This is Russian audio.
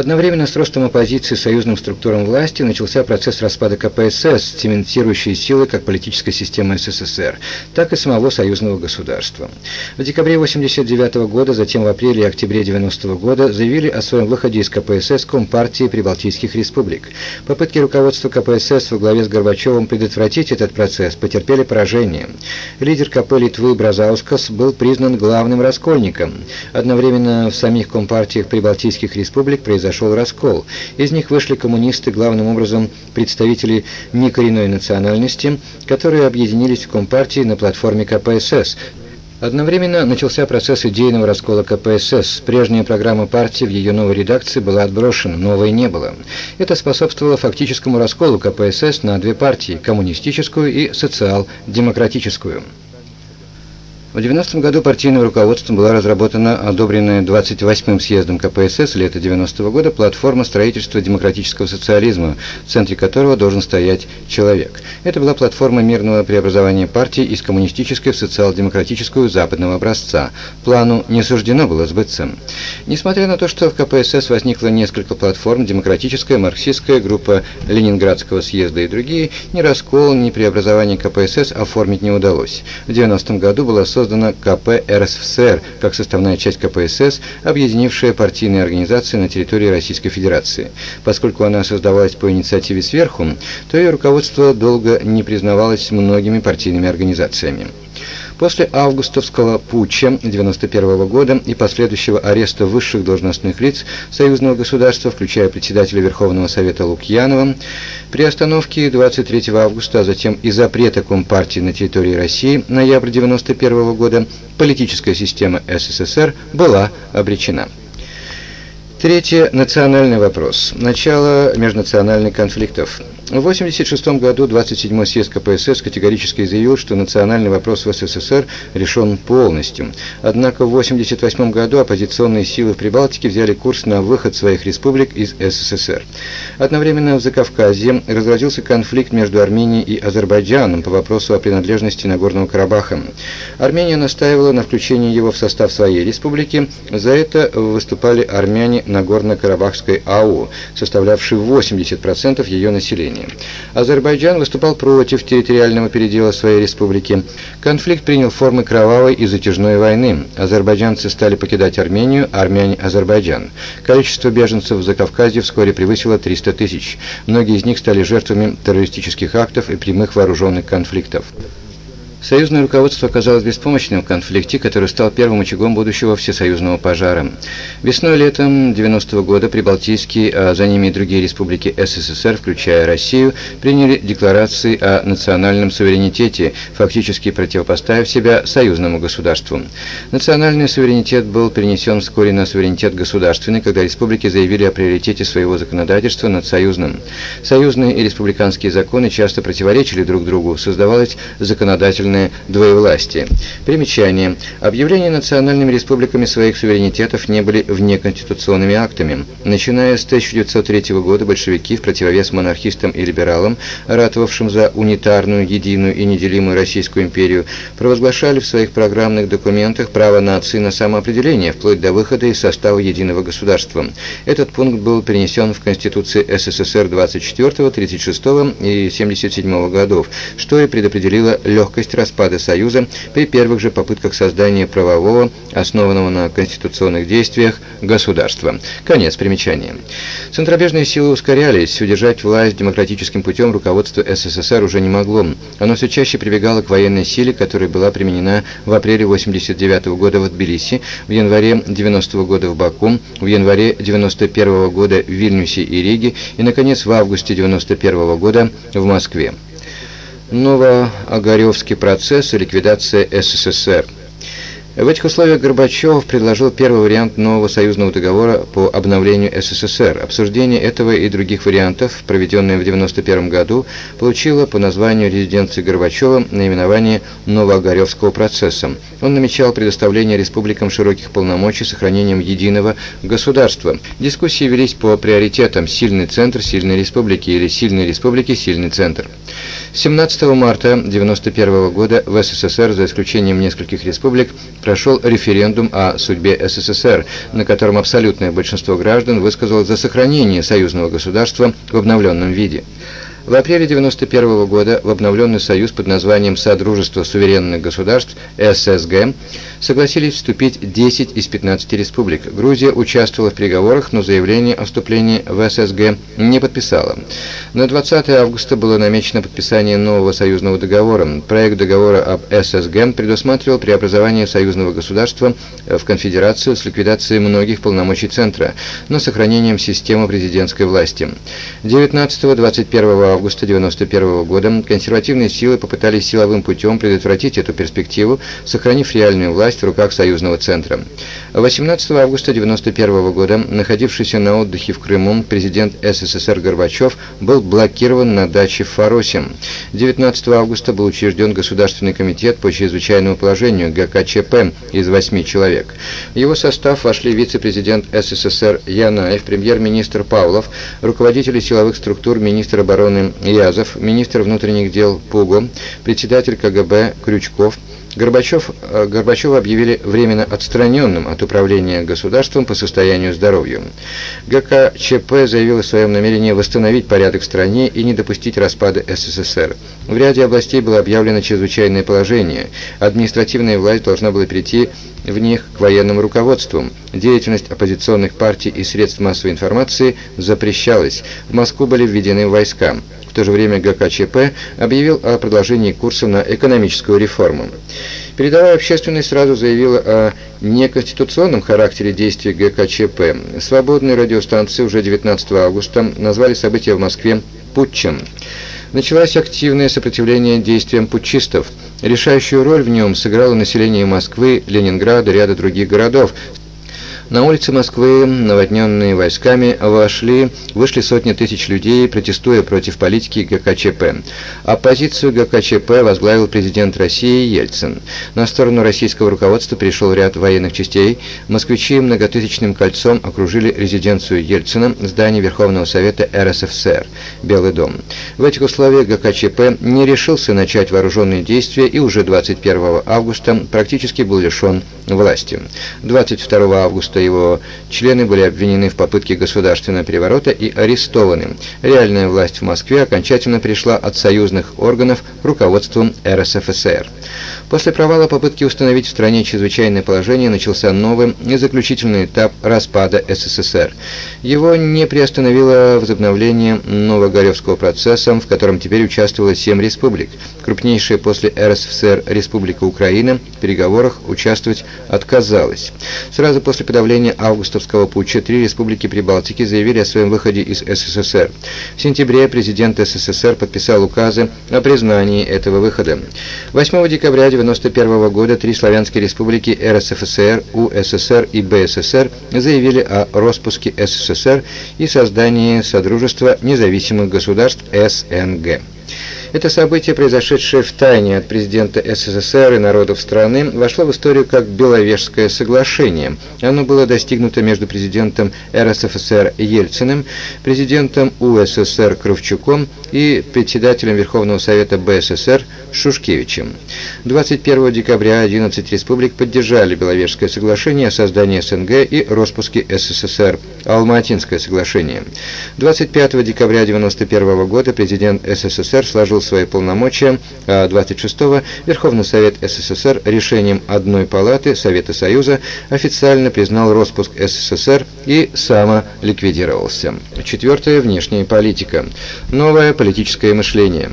Одновременно с ростом оппозиции союзным структурам власти начался процесс распада КПСС, цементирующий силы как политической системы СССР, так и самого союзного государства. В декабре 1989 года, затем в апреле и октябре 1990 года заявили о своем выходе из КПСС Компартии Прибалтийских республик. Попытки руководства КПСС во главе с Горбачевым предотвратить этот процесс потерпели поражение. Лидер КП Литвы Бразаускас был признан главным раскольником. Одновременно в самих Компартиях Прибалтийских республик произошли произошел раскол. Из них вышли коммунисты, главным образом представители некоренной национальности, которые объединились в Компартии на платформе КПСС, Одновременно начался процесс идейного раскола КПСС. Прежняя программа партии в ее новой редакции была отброшена, новой не было. Это способствовало фактическому расколу КПСС на две партии – коммунистическую и социал-демократическую. В 90 году партийным руководством была разработана одобренная 28-м съездом КПСС лета 90 -го года платформа строительства демократического социализма, в центре которого должен стоять человек. Это была платформа мирного преобразования партии из коммунистической в социал-демократическую западного образца. Плану не суждено было сбыться. Несмотря на то, что в КПСС возникло несколько платформ, демократическая, марксистская, группа Ленинградского съезда и другие, ни раскол, ни преобразование КПСС оформить не удалось. В 90 году была создана создана КП РСФСР как составная часть КПСС, объединившая партийные организации на территории Российской Федерации. Поскольку она создавалась по инициативе сверху, то ее руководство долго не признавалось многими партийными организациями. После августовского путча 1991 года и последующего ареста высших должностных лиц союзного государства, включая председателя Верховного Совета Лукьянова, при остановке 23 августа, а затем и запрета Компартии на территории России ноябрь 1991 года, политическая система СССР была обречена. Третье. Национальный вопрос. Начало межнациональных конфликтов. В 1986 году 27-й съезд КПСС категорически заявил, что национальный вопрос в СССР решен полностью. Однако в 1988 году оппозиционные силы в Прибалтике взяли курс на выход своих республик из СССР. Одновременно в Закавказье разразился конфликт между Арменией и Азербайджаном по вопросу о принадлежности Нагорного Карабаха. Армения настаивала на включении его в состав своей республики. За это выступали армяне Нагорно-Карабахской АУ, составлявшие 80% ее населения. Армении. Азербайджан выступал против территориального передела своей республики. Конфликт принял формы кровавой и затяжной войны. Азербайджанцы стали покидать Армению, армяне – Азербайджан. Количество беженцев в Закавказье вскоре превысило 300 тысяч. Многие из них стали жертвами террористических актов и прямых вооруженных конфликтов. Союзное руководство оказалось беспомощным в конфликте, который стал первым очагом будущего всесоюзного пожара. Весной-летом 90-го года Прибалтийские, а за ними и другие республики СССР, включая Россию, приняли декларации о национальном суверенитете, фактически противопоставив себя союзному государству. Национальный суверенитет был перенесен вскоре на суверенитет государственный, когда республики заявили о приоритете своего законодательства над союзным. Союзные и республиканские законы часто противоречили друг другу, создавалось законодательное государственное двоевластие. Примечание. Объявления национальными республиками своих суверенитетов не были внеконституционными актами. Начиная с 1903 года большевики в противовес монархистам и либералам, ратовавшим за унитарную, единую и неделимую Российскую империю, провозглашали в своих программных документах право нации на самоопределение, вплоть до выхода из состава единого государства. Этот пункт был перенесен в Конституции СССР 24, 36 и 77 годов, что и предопределило легкость распада Союза при первых же попытках создания правового, основанного на конституционных действиях, государства. Конец примечания. Центробежные силы ускорялись, удержать власть демократическим путем руководство СССР уже не могло. Оно все чаще прибегало к военной силе, которая была применена в апреле 1989 года в Тбилиси, в январе 90 года в Баку, в январе 91 года в Вильнюсе и Риге и, наконец, в августе 91 года в Москве. Новоогаревский процесс и ликвидация СССР – в этих условиях Горбачев предложил первый вариант нового союзного договора по обновлению СССР. Обсуждение этого и других вариантов, проведенное в 1991 году, получило по названию резиденции Горбачева наименование Новоогаревского процесса. Он намечал предоставление республикам широких полномочий сохранением единого государства. Дискуссии велись по приоритетам «сильный центр, сильной республики» или «сильной республики, сильный центр». 17 марта 1991 года в СССР, за исключением нескольких республик, прошел референдум о судьбе СССР, на котором абсолютное большинство граждан высказало за сохранение союзного государства в обновленном виде. В апреле 1991 года в обновленный союз под названием «Содружество суверенных государств» ССГ согласились вступить 10 из 15 республик. Грузия участвовала в переговорах, но заявление о вступлении в ССГ не подписала. На 20 августа было намечено подписание нового союзного договора. Проект договора об ССГ предусматривал преобразование союзного государства в конфедерацию с ликвидацией многих полномочий Центра, но сохранением системы президентской власти. 19-21 августа 1991 года консервативные силы попытались силовым путем предотвратить эту перспективу, сохранив реальную власть в руках союзного центра. 18 августа 1991 года, находившийся на отдыхе в Крыму, президент СССР Горбачев был блокирован на даче в Фаросе. 19 августа был учрежден Государственный комитет по чрезвычайному положению ГКЧП из восьми человек. В его состав вошли вице-президент СССР Янаев, премьер-министр Павлов, руководители силовых структур, министр обороны Язов, министр внутренних дел Пуго, председатель КГБ Крючков, Горбачев, э, Горбачева объявили временно отстраненным от управления государством по состоянию здоровья. ГКЧП заявил о своем намерении восстановить порядок в стране и не допустить распада СССР. В ряде областей было объявлено чрезвычайное положение. Административная власть должна была перейти в них к военному руководству. Деятельность оппозиционных партий и средств массовой информации запрещалась. В Москву были введены войска. В то же время ГКЧП объявил о продолжении курса на экономическую реформу. Передовая общественность сразу заявила о неконституционном характере действий ГКЧП. Свободные радиостанции уже 19 августа назвали события в Москве «путчем». Началось активное сопротивление действиям путчистов. Решающую роль в нем сыграло население Москвы, Ленинграда, ряда других городов, на улицы Москвы, наводненные войсками, вошли, вышли сотни тысяч людей, протестуя против политики ГКЧП. Оппозицию ГКЧП возглавил президент России Ельцин. На сторону российского руководства перешел ряд военных частей. Москвичи многотысячным кольцом окружили резиденцию Ельцина, здание Верховного Совета РСФСР, Белый дом. В этих условиях ГКЧП не решился начать вооруженные действия и уже 21 августа практически был лишен власти. 22 августа его члены были обвинены в попытке государственного переворота и арестованы. Реальная власть в Москве окончательно пришла от союзных органов руководством РСФСР. После провала попытки установить в стране чрезвычайное положение начался новый и заключительный этап распада СССР. Его не приостановило возобновление Новогоревского процесса, в котором теперь участвовало семь республик. Крупнейшая после РСФСР Республика Украина в переговорах участвовать отказалась. Сразу после подавления августовского путча три республики Прибалтики заявили о своем выходе из СССР. В сентябре президент СССР подписал указы о признании этого выхода. 8 декабря 1991 года три славянские республики РСФСР, УССР и БССР заявили о распуске СССР и создании Содружества независимых государств СНГ. Это событие, произошедшее в тайне от президента СССР и народов страны, вошло в историю как Беловежское соглашение. Оно было достигнуто между президентом РСФСР Ельциным, президентом УССР Кравчуком и председателем Верховного Совета БССР Шушкевичем. 21 декабря 11 республик поддержали Беловежское соглашение о создании СНГ и распуске СССР, Алматинское соглашение. 25 декабря 1991 года президент СССР сложил свои полномочия, а 26 Верховный Совет СССР решением одной палаты Совета Союза официально признал распуск СССР и самоликвидировался. Четвертое. Внешняя политика. Новое политическое мышление.